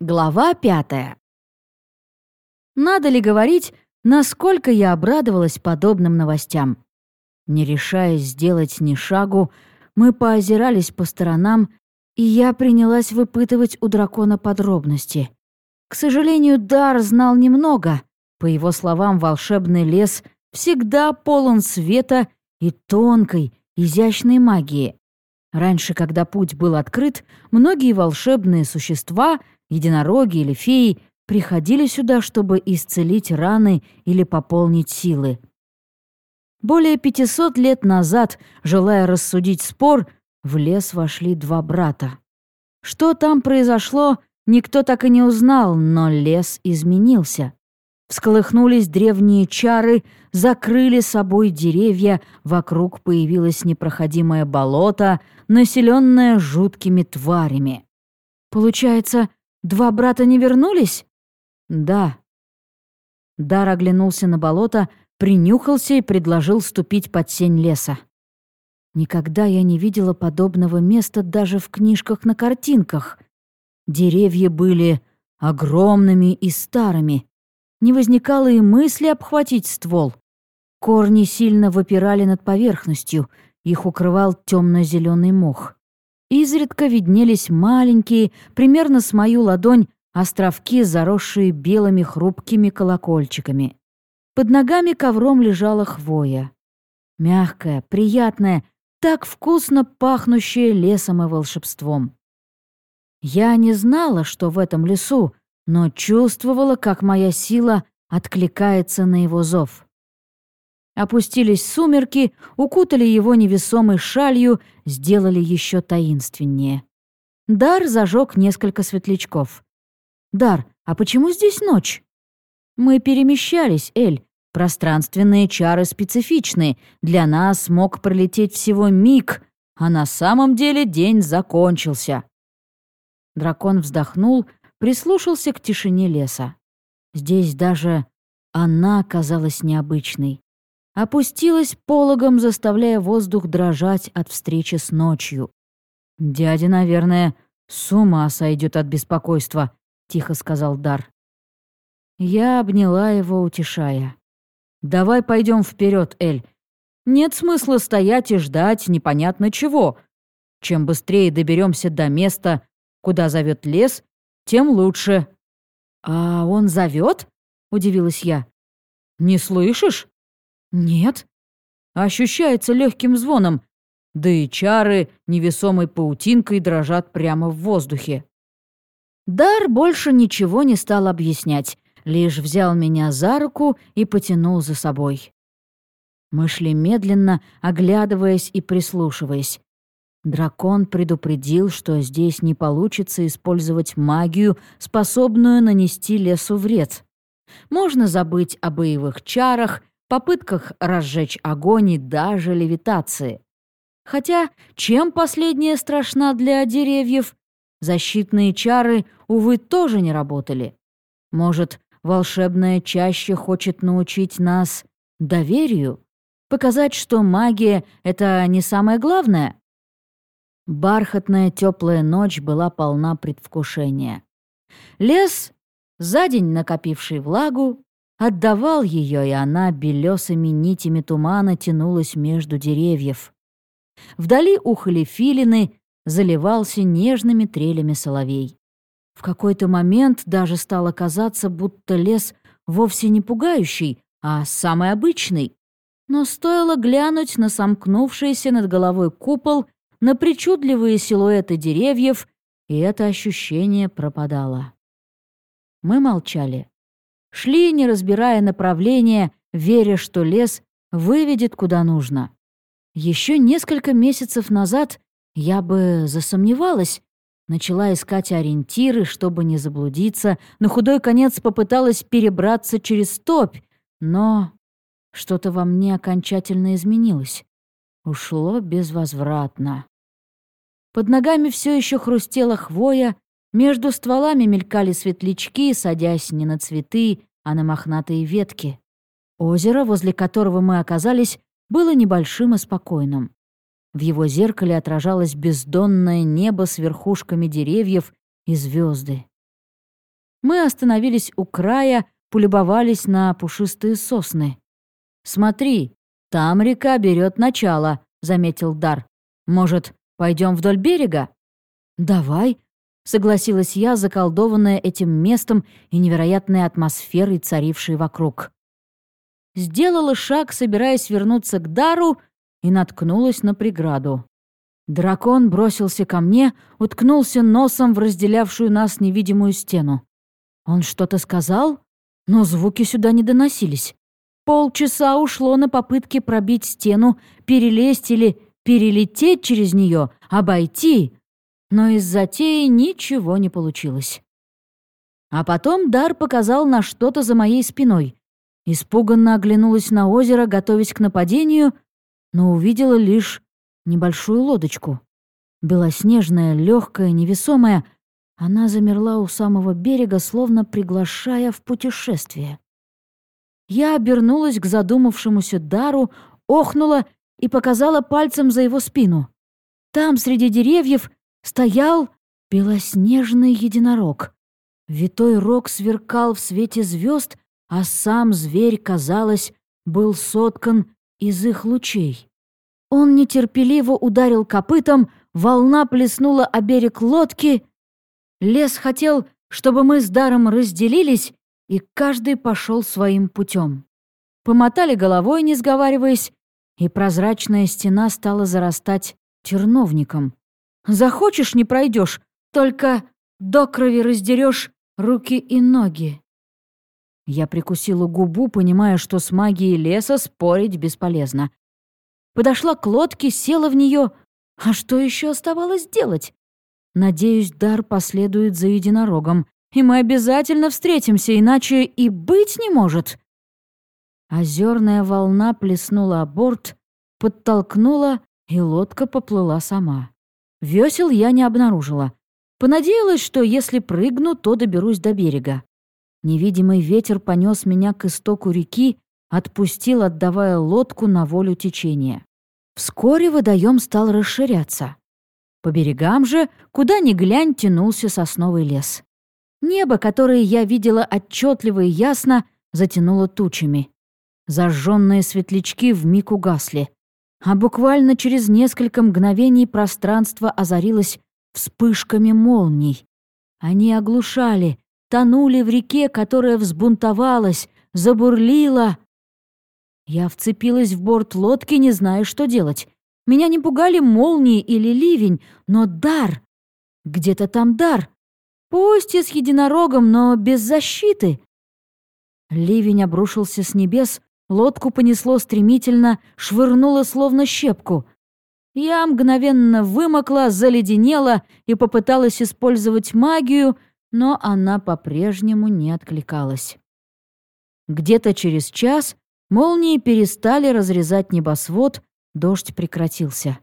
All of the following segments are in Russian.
Глава пятая. Надо ли говорить, насколько я обрадовалась подобным новостям? Не решаясь сделать ни шагу, мы поозирались по сторонам, и я принялась выпытывать у дракона подробности. К сожалению, Дар знал немного. По его словам, волшебный лес всегда полон света и тонкой, изящной магии. Раньше, когда путь был открыт, многие волшебные существа — единороги или феи, приходили сюда, чтобы исцелить раны или пополнить силы. Более 500 лет назад, желая рассудить спор, в лес вошли два брата. Что там произошло, никто так и не узнал, но лес изменился. Всколыхнулись древние чары, закрыли собой деревья, вокруг появилось непроходимое болото, населенное жуткими тварями. Получается, Два брата не вернулись? Да. Дар оглянулся на болото, принюхался и предложил ступить под сень леса. Никогда я не видела подобного места даже в книжках на картинках. Деревья были огромными и старыми. Не возникало и мысли обхватить ствол. Корни сильно выпирали над поверхностью, их укрывал темно-зеленый мох. Изредка виднелись маленькие, примерно с мою ладонь, островки, заросшие белыми хрупкими колокольчиками. Под ногами ковром лежала хвоя. Мягкая, приятная, так вкусно пахнущая лесом и волшебством. Я не знала, что в этом лесу, но чувствовала, как моя сила откликается на его зов. Опустились сумерки, укутали его невесомой шалью, сделали еще таинственнее. Дар зажег несколько светлячков. «Дар, а почему здесь ночь?» «Мы перемещались, Эль. Пространственные чары специфичны. Для нас мог пролететь всего миг, а на самом деле день закончился». Дракон вздохнул, прислушался к тишине леса. Здесь даже она казалась необычной опустилась пологом, заставляя воздух дрожать от встречи с ночью. «Дядя, наверное, с ума сойдет от беспокойства», — тихо сказал Дар. Я обняла его, утешая. «Давай пойдем вперед, Эль. Нет смысла стоять и ждать непонятно чего. Чем быстрее доберемся до места, куда зовет лес, тем лучше». «А он зовет? удивилась я. «Не слышишь?» «Нет». Ощущается легким звоном, да и чары невесомой паутинкой дрожат прямо в воздухе. Дар больше ничего не стал объяснять, лишь взял меня за руку и потянул за собой. Мы шли медленно, оглядываясь и прислушиваясь. Дракон предупредил, что здесь не получится использовать магию, способную нанести лесу вред. Можно забыть о боевых чарах попытках разжечь огонь и даже левитации. Хотя чем последняя страшна для деревьев? Защитные чары, увы, тоже не работали. Может, волшебная чаще хочет научить нас доверию? Показать, что магия — это не самое главное? Бархатная теплая ночь была полна предвкушения. Лес, за день накопивший влагу, отдавал ее, и она белесыми нитями тумана тянулась между деревьев. Вдали ухали филины, заливался нежными трелями соловей. В какой-то момент даже стало казаться, будто лес вовсе не пугающий, а самый обычный. Но стоило глянуть на сомкнувшийся над головой купол, на причудливые силуэты деревьев, и это ощущение пропадало. Мы молчали. Шли, не разбирая направления, веря, что лес выведет куда нужно. Еще несколько месяцев назад я бы засомневалась, начала искать ориентиры, чтобы не заблудиться, на худой конец попыталась перебраться через топь, но что-то во мне окончательно изменилось. Ушло безвозвратно. Под ногами все еще хрустела хвоя, между стволами мелькали светлячки, садясь не на цветы, а на мохнатые ветки. Озеро, возле которого мы оказались, было небольшим и спокойным. В его зеркале отражалось бездонное небо с верхушками деревьев и звезды. Мы остановились у края, полюбовались на пушистые сосны. «Смотри, там река берет начало», — заметил Дар. «Может, пойдем вдоль берега?» «Давай», — согласилась я, заколдованная этим местом и невероятной атмосферой, царившей вокруг. Сделала шаг, собираясь вернуться к Дару, и наткнулась на преграду. Дракон бросился ко мне, уткнулся носом в разделявшую нас невидимую стену. Он что-то сказал, но звуки сюда не доносились. Полчаса ушло на попытки пробить стену, перелезть или перелететь через нее, обойти, но из затеи ничего не получилось. А потом Дар показал на что-то за моей спиной. Испуганно оглянулась на озеро, готовясь к нападению, но увидела лишь небольшую лодочку. Белоснежная, легкая, невесомая, она замерла у самого берега, словно приглашая в путешествие. Я обернулась к задумавшемуся Дару, охнула и показала пальцем за его спину. Там, среди деревьев, стоял белоснежный единорог. Витой рог сверкал в свете звезд, а сам зверь, казалось, был соткан из их лучей. Он нетерпеливо ударил копытом, волна плеснула о берег лодки. Лес хотел, чтобы мы с даром разделились, и каждый пошел своим путем. Помотали головой, не сговариваясь, и прозрачная стена стала зарастать терновником. Захочешь — не пройдешь, только до крови раздерешь руки и ноги. Я прикусила губу, понимая, что с магией леса спорить бесполезно. Подошла к лодке, села в нее. А что еще оставалось делать? Надеюсь, дар последует за единорогом, и мы обязательно встретимся, иначе и быть не может. Озерная волна плеснула о борт, подтолкнула, и лодка поплыла сама. Весел я не обнаружила. Понадеялась, что если прыгну, то доберусь до берега. Невидимый ветер понес меня к истоку реки, отпустил, отдавая лодку на волю течения. Вскоре водоем стал расширяться. По берегам же, куда ни глянь, тянулся сосновый лес. Небо, которое я видела отчетливо и ясно, затянуло тучами. Зажженные светлячки вмиг угасли. А буквально через несколько мгновений пространство озарилось вспышками молний. Они оглушали, тонули в реке, которая взбунтовалась, забурлила. Я вцепилась в борт лодки, не зная, что делать. Меня не пугали молнии или ливень, но дар. Где-то там дар. Пусть и с единорогом, но без защиты. Ливень обрушился с небес, лодку понесло стремительно, швырнуло словно щепку. Я мгновенно вымокла, заледенела и попыталась использовать магию, но она по-прежнему не откликалась. Где-то через час молнии перестали разрезать небосвод, дождь прекратился.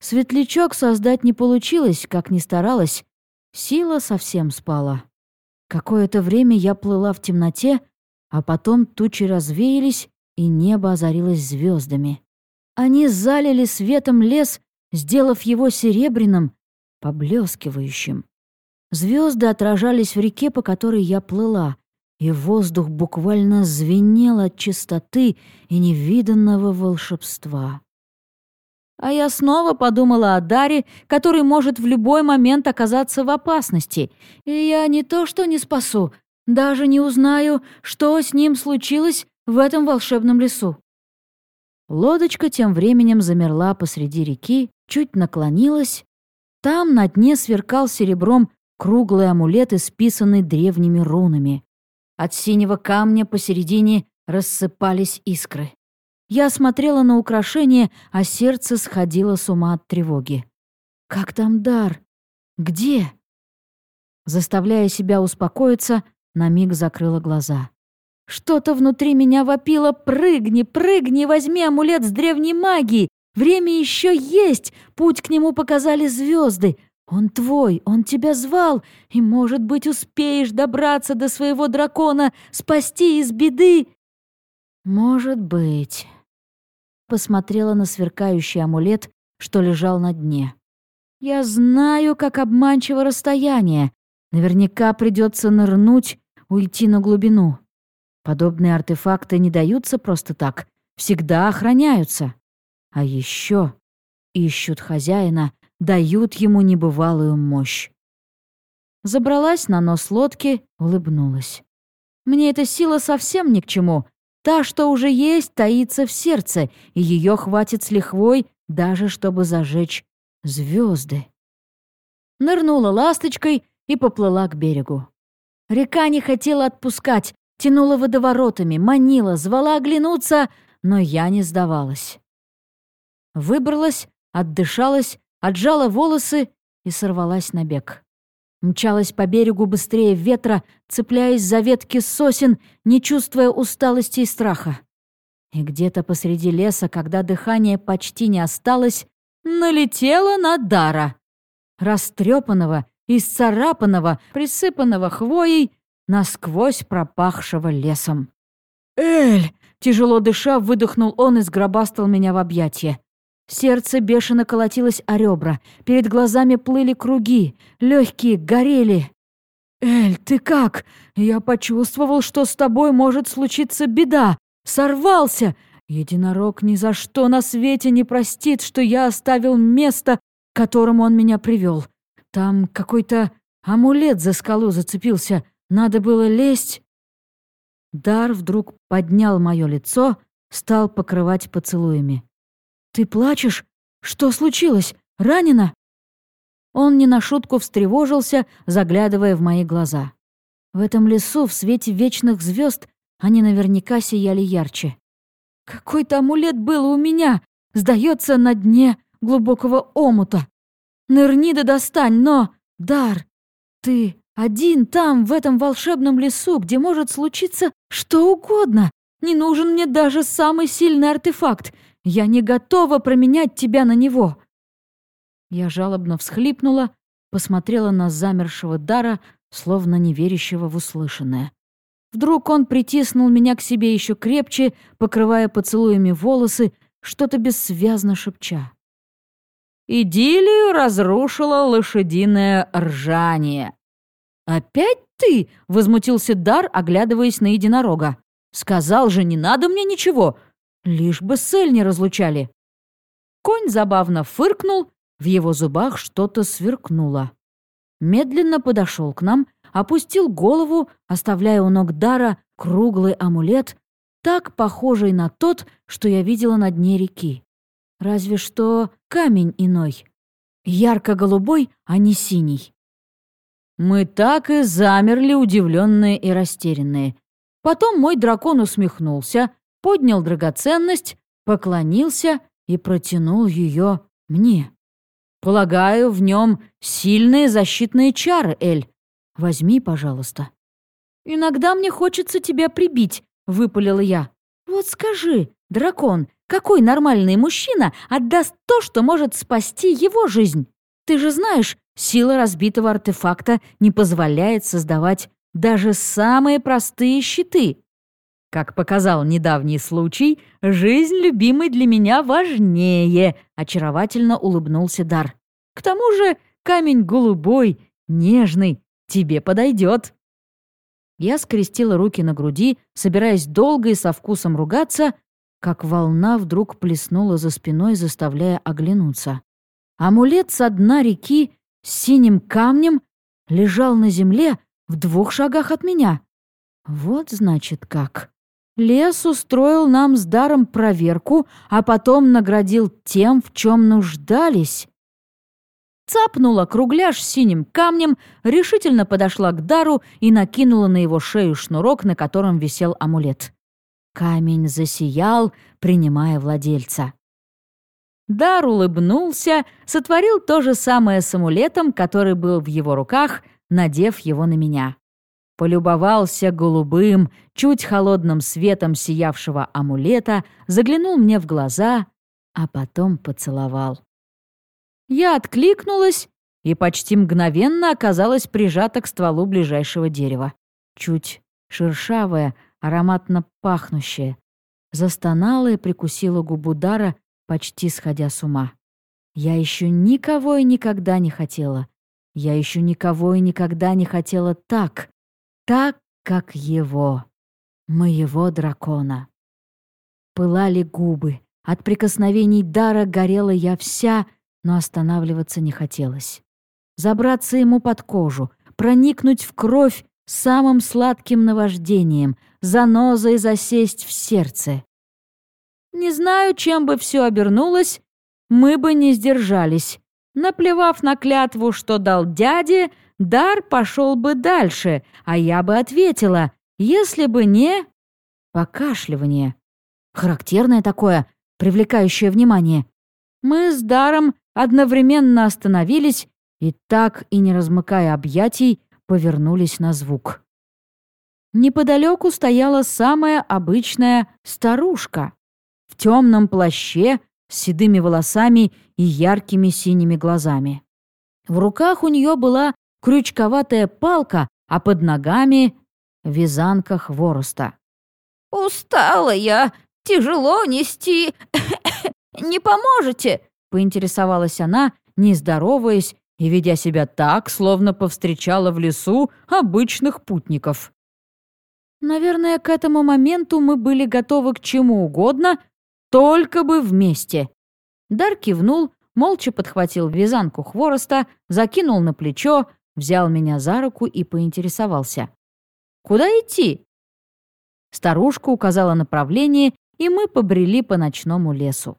Светлячок создать не получилось, как ни старалась. Сила совсем спала. Какое-то время я плыла в темноте, а потом тучи развеялись, и небо озарилось звездами. Они залили светом лес, сделав его серебряным, поблескивающим. Звезды отражались в реке, по которой я плыла, и воздух буквально звенел от чистоты и невиданного волшебства. А я снова подумала о Даре, который может в любой момент оказаться в опасности, и я не то что не спасу, даже не узнаю, что с ним случилось в этом волшебном лесу. Лодочка тем временем замерла посреди реки, чуть наклонилась. Там на дне сверкал серебром круглый амулет, исписанный древними рунами. От синего камня посередине рассыпались искры. Я смотрела на украшение, а сердце сходило с ума от тревоги. «Как там дар? Где?» Заставляя себя успокоиться, на миг закрыла глаза. Что-то внутри меня вопило «Прыгни, прыгни, возьми амулет с древней магией! Время еще есть! Путь к нему показали звезды! Он твой, он тебя звал, и, может быть, успеешь добраться до своего дракона, спасти из беды. Может быть. Посмотрела на сверкающий амулет, что лежал на дне. Я знаю, как обманчиво расстояние. Наверняка придется нырнуть, уйти на глубину. Подобные артефакты не даются просто так, всегда охраняются. А еще ищут хозяина, дают ему небывалую мощь. Забралась на нос лодки, улыбнулась. Мне эта сила совсем ни к чему. Та, что уже есть, таится в сердце, и ее хватит с лихвой, даже чтобы зажечь звезды. Нырнула ласточкой и поплыла к берегу. Река не хотела отпускать, тянула водоворотами, манила, звала оглянуться, но я не сдавалась. Выбралась, отдышалась, отжала волосы и сорвалась на бег. Мчалась по берегу быстрее ветра, цепляясь за ветки сосен, не чувствуя усталости и страха. И где-то посреди леса, когда дыхание почти не осталось, налетела на Дара. Растрепанного, исцарапанного, присыпанного хвоей, насквозь пропахшего лесом. «Эль!» — тяжело дыша, выдохнул он и сгробастал меня в объятия. Сердце бешено колотилось о ребра, перед глазами плыли круги, легкие горели. «Эль, ты как? Я почувствовал, что с тобой может случиться беда. Сорвался! Единорог ни за что на свете не простит, что я оставил место, к которому он меня привел. Там какой-то амулет за скалу зацепился. Надо было лезть». Дар вдруг поднял мое лицо, стал покрывать поцелуями. «Ты плачешь? Что случилось? Ранена?» Он не на шутку встревожился, заглядывая в мои глаза. В этом лесу, в свете вечных звезд, они наверняка сияли ярче. «Какой-то амулет был у меня! Сдается на дне глубокого омута! Нырни да достань, но, Дар, ты один там, в этом волшебном лесу, где может случиться что угодно. Не нужен мне даже самый сильный артефакт. Я не готова променять тебя на него!» Я жалобно всхлипнула, посмотрела на замершего Дара, словно неверящего в услышанное. Вдруг он притиснул меня к себе еще крепче, покрывая поцелуями волосы, что-то бессвязно шепча. Идиллию разрушило лошадиное ржание. «Опять ты?» — возмутился Дар, оглядываясь на единорога. «Сказал же, не надо мне ничего. Лишь бы Сель не разлучали. Конь забавно фыркнул, в его зубах что-то сверкнуло. Медленно подошел к нам, опустил голову, оставляя у ног Дара круглый амулет, так похожий на тот, что я видела на дне реки. Разве что камень иной. Ярко-голубой, а не синий. Мы так и замерли, удивленные и растерянные. Потом мой дракон усмехнулся, поднял драгоценность, поклонился и протянул ее мне. «Полагаю, в нем сильные защитные чары, Эль. Возьми, пожалуйста». «Иногда мне хочется тебя прибить», — выпалила я. «Вот скажи, дракон, какой нормальный мужчина отдаст то, что может спасти его жизнь? Ты же знаешь, сила разбитого артефакта не позволяет создавать даже самые простые щиты. Как показал недавний случай, жизнь любимой для меня важнее, очаровательно улыбнулся Дар. К тому же камень голубой, нежный, тебе подойдет. Я скрестила руки на груди, собираясь долго и со вкусом ругаться, как волна вдруг плеснула за спиной, заставляя оглянуться. Амулет со дна реки с синим камнем лежал на земле в двух шагах от меня. Вот значит как. Лес устроил нам с даром проверку, а потом наградил тем, в чем нуждались. Цапнула кругляш синим камнем, решительно подошла к дару и накинула на его шею шнурок, на котором висел амулет. Камень засиял, принимая владельца. Дар улыбнулся, сотворил то же самое с амулетом, который был в его руках, надев его на меня полюбовался голубым, чуть холодным светом сиявшего амулета, заглянул мне в глаза, а потом поцеловал. Я откликнулась и почти мгновенно оказалась прижата к стволу ближайшего дерева. Чуть шершавая, ароматно пахнущая. Застонала и прикусила губу Дара, почти сходя с ума. Я еще никого и никогда не хотела. Я еще никого и никогда не хотела так, так, как его, моего дракона. Пылали губы, от прикосновений дара горела я вся, но останавливаться не хотелось. Забраться ему под кожу, проникнуть в кровь самым сладким наваждением, занозой засесть в сердце. Не знаю, чем бы все обернулось, мы бы не сдержались. Наплевав на клятву, что дал дяде, дар пошел бы дальше, а я бы ответила, если бы не... Покашливание. Характерное такое, привлекающее внимание. Мы с даром одновременно остановились и так и не размыкая объятий, повернулись на звук. Неподалеку стояла самая обычная старушка темном плаще с седыми волосами и яркими синими глазами. В руках у нее была крючковатая палка, а под ногами — вязанка хвороста. «Устала я, тяжело нести. Не поможете?» — поинтересовалась она, не здороваясь и ведя себя так, словно повстречала в лесу обычных путников. Наверное, к этому моменту мы были готовы к чему угодно, только бы вместе. Дар кивнул, молча подхватил вязанку хвороста, закинул на плечо, взял меня за руку и поинтересовался. «Куда идти?» Старушка указала направление, и мы побрели по ночному лесу.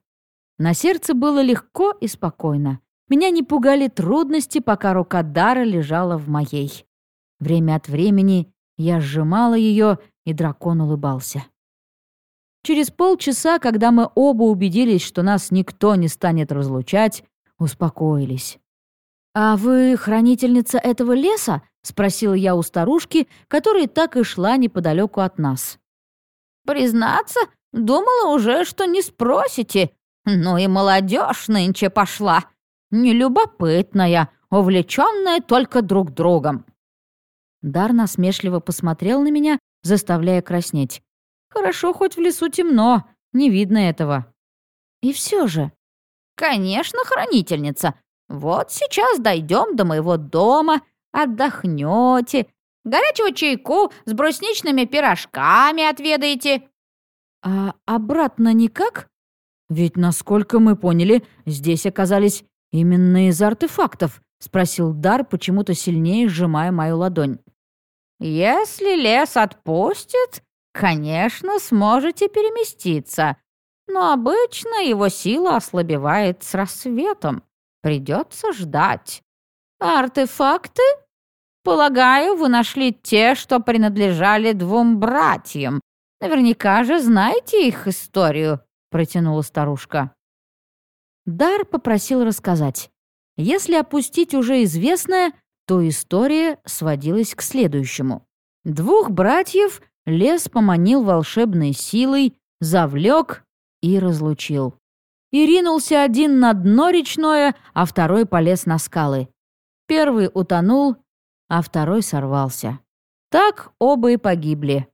На сердце было легко и спокойно. Меня не пугали трудности, пока рука Дара лежала в моей. Время от времени я сжимала ее, и дракон улыбался. Через полчаса, когда мы оба убедились, что нас никто не станет разлучать, успокоились. «А вы хранительница этого леса?» — спросила я у старушки, которая так и шла неподалеку от нас. «Признаться, думала уже, что не спросите. Ну и молодежь нынче пошла нелюбопытная, увлеченная только друг другом». Дар насмешливо посмотрел на меня, заставляя краснеть. «Хорошо, хоть в лесу темно, не видно этого». «И все же...» «Конечно, хранительница. Вот сейчас дойдем до моего дома, отдохнете, горячего чайку с брусничными пирожками отведаете». «А обратно никак? Ведь, насколько мы поняли, здесь оказались «Именно из артефактов?» — спросил Дар, почему-то сильнее сжимая мою ладонь. «Если лес отпустит, конечно, сможете переместиться, но обычно его сила ослабевает с рассветом. Придется ждать. артефакты? Полагаю, вы нашли те, что принадлежали двум братьям. Наверняка же знаете их историю», — протянула старушка. Дар попросил рассказать. Если опустить уже известное, то история сводилась к следующему. Двух братьев лес поманил волшебной силой, завлек и разлучил. И ринулся один на дно речное, а второй полез на скалы. Первый утонул, а второй сорвался. Так оба и погибли.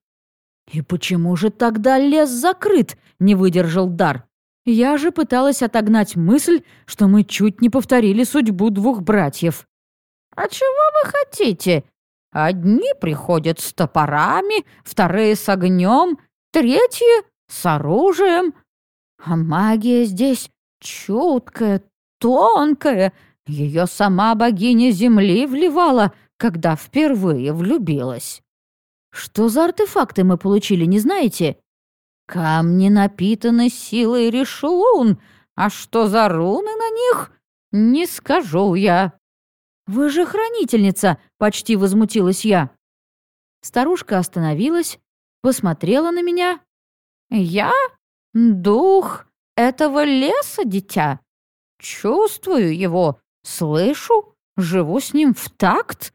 «И почему же тогда лес закрыт?» — не выдержал Дар. Я же пыталась отогнать мысль, что мы чуть не повторили судьбу двух братьев. «А чего вы хотите? Одни приходят с топорами, вторые с огнем, третьи с оружием. А магия здесь чуткая, тонкая. Ее сама богиня земли вливала, когда впервые влюбилась». «Что за артефакты мы получили, не знаете?» Камни напитаны силой решелун, а что за руны на них, не скажу я». «Вы же хранительница!» — почти возмутилась я. Старушка остановилась, посмотрела на меня. «Я? Дух этого леса, дитя. Чувствую его, слышу, живу с ним в такт.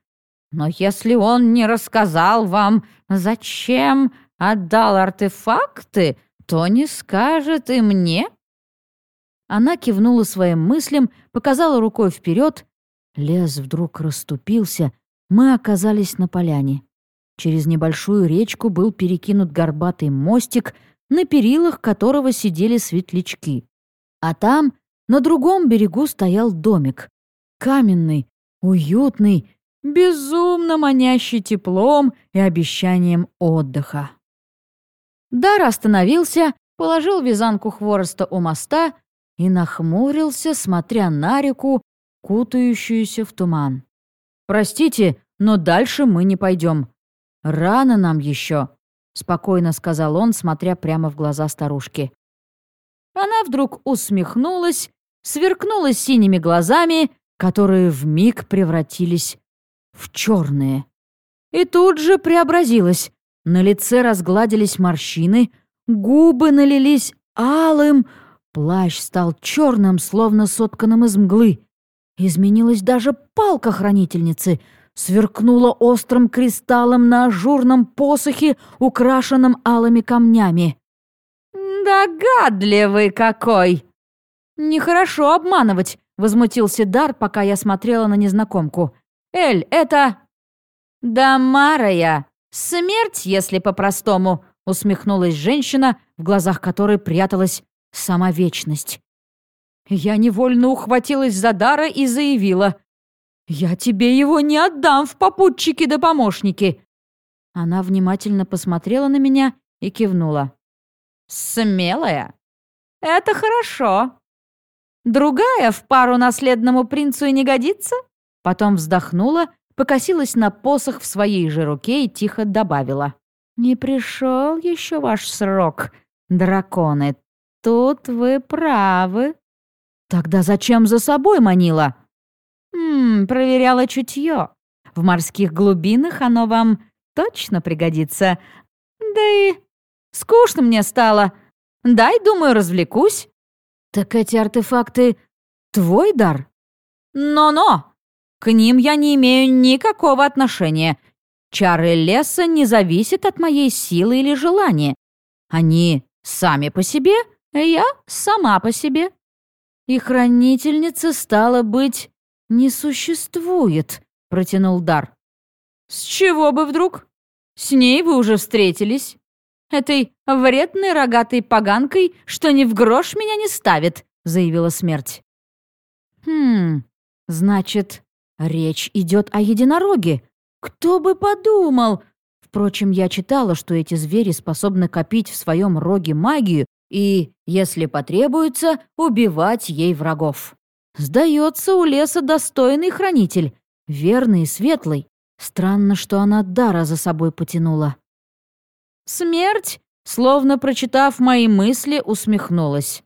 Но если он не рассказал вам, зачем отдал артефакты, то не скажет и мне». Она кивнула своим мыслям, показала рукой вперед. Лес вдруг расступился, мы оказались на поляне. Через небольшую речку был перекинут горбатый мостик, на перилах которого сидели светлячки. А там, на другом берегу, стоял домик. Каменный, Уютный, безумно манящий теплом и обещанием отдыха. Дар остановился, положил вязанку хвороста у моста и нахмурился, смотря на реку, кутающуюся в туман. «Простите, но дальше мы не пойдем. Рано нам еще», — спокойно сказал он, смотря прямо в глаза старушки. Она вдруг усмехнулась, сверкнула синими глазами, которые вмиг превратились в черные. И тут же преобразилась. На лице разгладились морщины, губы налились алым, плащ стал черным, словно сотканным из мглы. Изменилась даже палка хранительницы, сверкнула острым кристаллом на ажурном посохе, украшенном алыми камнями. «Догадливый какой!» «Нехорошо обманывать», — возмутился Дар, пока я смотрела на незнакомку. «Эль, это...» «Да, Марая, смерть, если по-простому», — усмехнулась женщина, в глазах которой пряталась сама вечность. Я невольно ухватилась за Дара и заявила. «Я тебе его не отдам в попутчики да помощники!» Она внимательно посмотрела на меня и кивнула. «Смелая? Это хорошо. Другая в пару наследному принцу и не годится?» Потом вздохнула, покосилась на посох в своей же руке и тихо добавила. «Не пришел еще ваш срок, драконы. Тут вы правы». «Тогда зачем за собой манила?» «Ммм, проверяла чутье. В морских глубинах оно вам точно пригодится. Да и скучно мне стало. Дай, думаю, развлекусь». «Так эти артефакты твой дар?» «Но-но! К ним я не имею никакого отношения. Чары леса не зависят от моей силы или желания. Они сами по себе, я сама по себе». «И хранительница, стала быть, не существует», — протянул Дар. «С чего бы вдруг? С ней вы уже встретились этой вредной рогатой поганкой, что ни в грош меня не ставит», — заявила смерть. «Хм, значит, речь идет о единороге. Кто бы подумал!» Впрочем, я читала, что эти звери способны копить в своем роге магию и, если потребуется, убивать ей врагов. Сдается у леса достойный хранитель, верный и светлый. Странно, что она дара за собой потянула. Смерть, словно прочитав мои мысли, усмехнулась.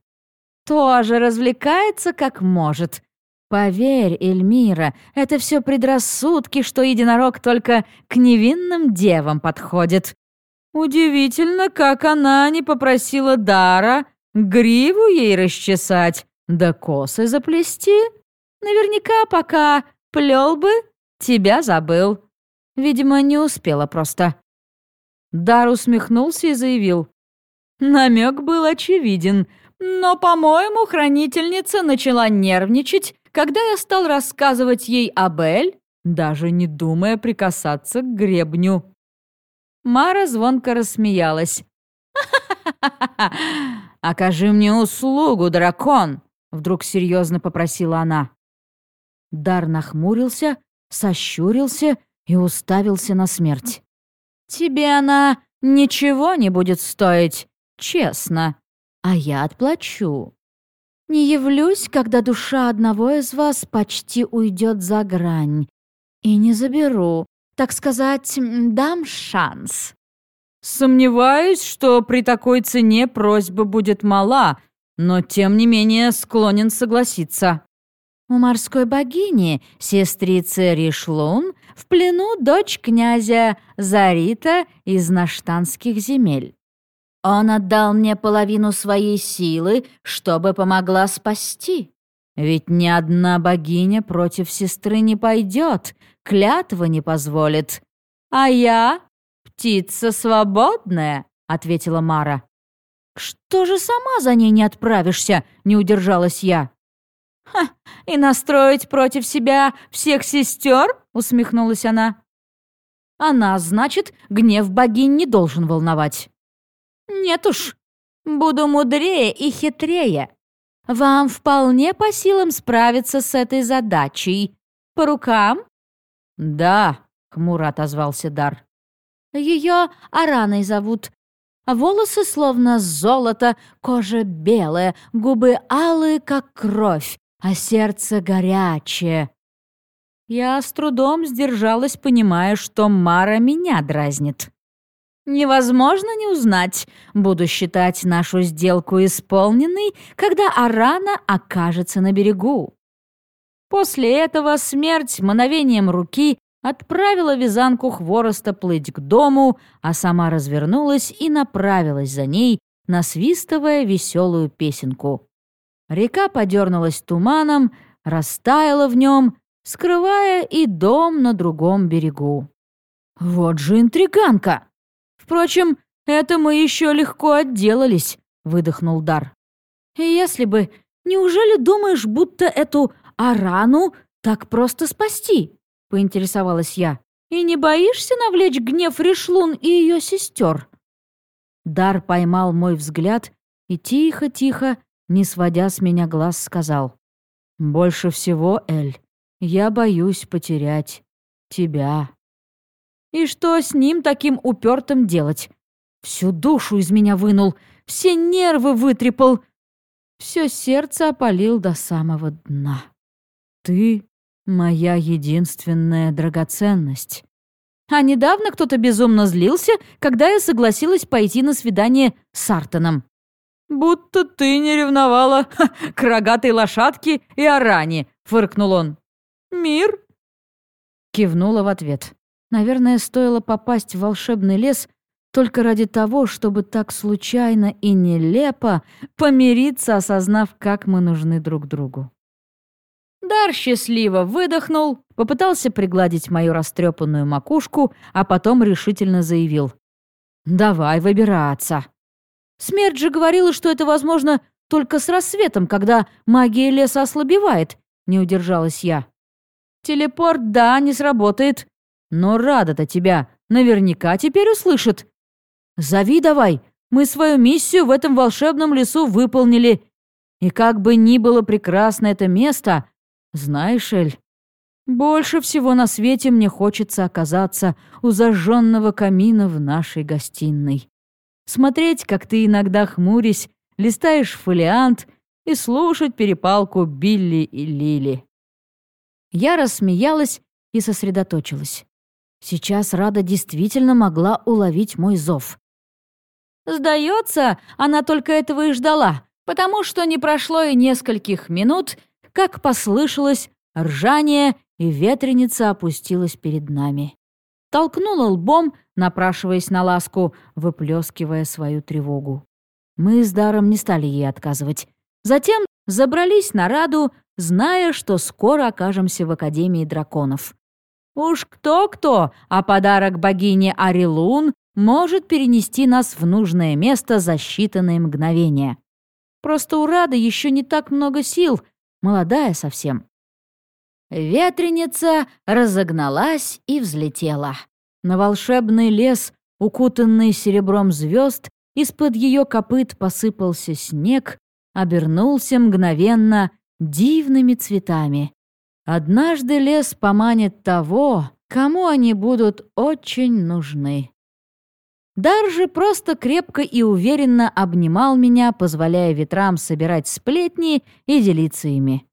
Тоже развлекается как может. Поверь, Эльмира, это все предрассудки, что единорог только к невинным девам подходит. Удивительно, как она не попросила дара гриву ей расчесать, да косы заплести. Наверняка пока плел бы, тебя забыл. Видимо, не успела просто. Дар усмехнулся и заявил. Намек был очевиден, но, по-моему, хранительница начала нервничать, когда я стал рассказывать ей об Эль, даже не думая прикасаться к гребню. Мара звонко рассмеялась. «Окажи мне услугу, дракон!» Вдруг серьезно попросила она. Дар нахмурился, сощурился и уставился на смерть. Тебе она ничего не будет стоить, честно. А я отплачу. Не явлюсь, когда душа одного из вас почти уйдет за грань. И не заберу, так сказать, дам шанс. Сомневаюсь, что при такой цене просьба будет мала, но тем не менее склонен согласиться. У морской богини, сестрицы Ришлун, в плену дочь князя Зарита из наштанских земель. Он отдал мне половину своей силы, чтобы помогла спасти. Ведь ни одна богиня против сестры не пойдет, клятва не позволит. А я — птица свободная, — ответила Мара. «Что же сама за ней не отправишься?» — не удержалась я. «Ха, и настроить против себя всех сестер?» — усмехнулась она. «Она, значит, гнев богинь не должен волновать». «Нет уж, буду мудрее и хитрее. Вам вполне по силам справиться с этой задачей. по рукам?» «Да», — хмуро отозвался Дар. «Ее Араной зовут. Волосы словно золото, кожа белая, губы алые, как кровь, а сердце горячее». Я с трудом сдержалась, понимая, что Мара меня дразнит. Невозможно не узнать. Буду считать нашу сделку исполненной, когда Арана окажется на берегу. После этого смерть мановением руки отправила вязанку хвороста плыть к дому, а сама развернулась и направилась за ней, насвистывая веселую песенку. Река подернулась туманом, растаяла в нем, скрывая и дом на другом берегу. «Вот же интриганка!» Впрочем, это мы еще легко отделались», — выдохнул Дар. «Если бы, неужели думаешь, будто эту Арану так просто спасти?» — поинтересовалась я. «И не боишься навлечь гнев Ришлун и ее сестер?» Дар поймал мой взгляд и тихо-тихо, не сводя с меня глаз, сказал. «Больше всего, Эль, я боюсь потерять тебя». И что с ним таким упертым делать? Всю душу из меня вынул, все нервы вытрепал, все сердце опалил до самого дна. Ты — моя единственная драгоценность. А недавно кто-то безумно злился, когда я согласилась пойти на свидание с Артоном. «Будто ты не ревновала ха, к рогатой лошадке и оране», — фыркнул он. «Мир?» Кивнула в ответ. Наверное, стоило попасть в волшебный лес только ради того, чтобы так случайно и нелепо помириться, осознав, как мы нужны друг другу. Дар счастливо выдохнул, попытался пригладить мою растрепанную макушку, а потом решительно заявил. «Давай выбираться». Смерть же говорила, что это возможно только с рассветом, когда магия леса ослабевает, не удержалась я. Телепорт, да, не сработает, но Рада-то тебя наверняка теперь услышит. Зови давай, мы свою миссию в этом волшебном лесу выполнили. И как бы ни было прекрасно это место, знаешь, Эль, больше всего на свете мне хочется оказаться у зажженного камина в нашей гостиной. Смотреть, как ты иногда хмурясь, листаешь фолиант и слушать перепалку Билли и Лили. Я рассмеялась и сосредоточилась. Сейчас Рада действительно могла уловить мой зов. Сдается, она только этого и ждала, потому что не прошло и нескольких минут, как послышалось ржание, и ветреница опустилась перед нами. Толкнула лбом, напрашиваясь на ласку, выплескивая свою тревогу. Мы с Даром не стали ей отказывать. Затем забрались на Раду, зная, что скоро окажемся в Академии драконов. Уж кто-кто, а подарок богине Арилун может перенести нас в нужное место за считанные мгновения. Просто у Рады еще не так много сил, молодая совсем. Ветреница разогналась и взлетела. На волшебный лес, укутанный серебром звезд, из-под ее копыт посыпался снег, обернулся мгновенно дивными цветами. Однажды лес поманит того, кому они будут очень нужны. Дар же просто крепко и уверенно обнимал меня, позволяя ветрам собирать сплетни и делиться ими.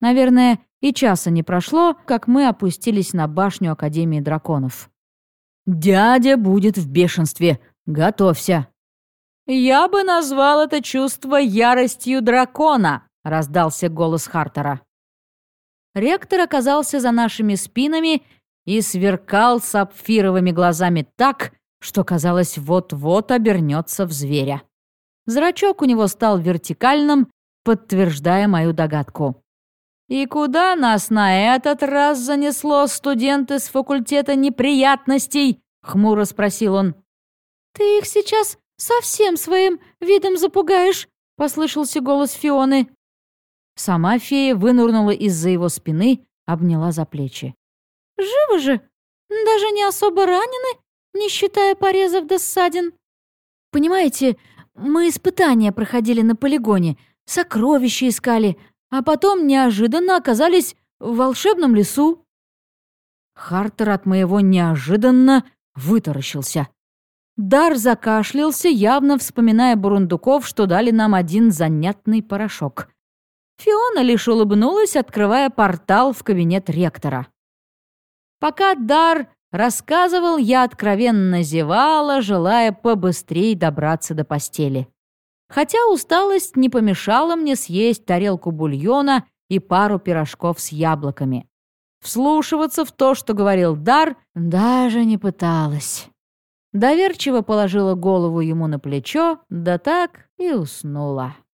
Наверное, и часа не прошло, как мы опустились на башню Академии драконов. «Дядя будет в бешенстве. Готовься!» «Я бы назвал это чувство яростью дракона», — раздался голос Хартера. Ректор оказался за нашими спинами и сверкал сапфировыми глазами так, что, казалось, вот-вот обернется в зверя. Зрачок у него стал вертикальным, подтверждая мою догадку. «И куда нас на этот раз занесло студенты с факультета неприятностей?» — хмуро спросил он. «Ты их сейчас совсем своим видом запугаешь», — послышался голос Фионы. Сама фея вынурнула из-за его спины, обняла за плечи. «Живы же? Даже не особо ранены, не считая порезов до ссадин?» «Понимаете, мы испытания проходили на полигоне, сокровища искали, а потом неожиданно оказались в волшебном лесу». Хартер от моего неожиданно вытаращился. Дар закашлялся, явно вспоминая бурундуков, что дали нам один занятный порошок. Фиона лишь улыбнулась, открывая портал в кабинет ректора. Пока Дар рассказывал, я откровенно зевала, желая побыстрее добраться до постели. Хотя усталость не помешала мне съесть тарелку бульона и пару пирожков с яблоками. Вслушиваться в то, что говорил Дар, даже не пыталась. Доверчиво положила голову ему на плечо, да так и уснула.